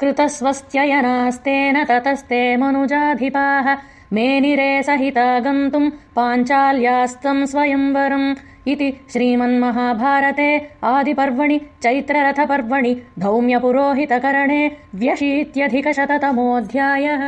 कृतस्वस्त्ययनास्तेन ततस्ते मनुजाधिपाः। मेनिरे सहिता गन्तुम् पाञ्चाल्यास्तम् स्वयंवरम् इति श्रीमन्महाभारते आदिपर्वणि चैत्ररथपर्वणि धौम्यपुरोहितकरणे व्यशीत्यधिकशततमोऽध्यायः।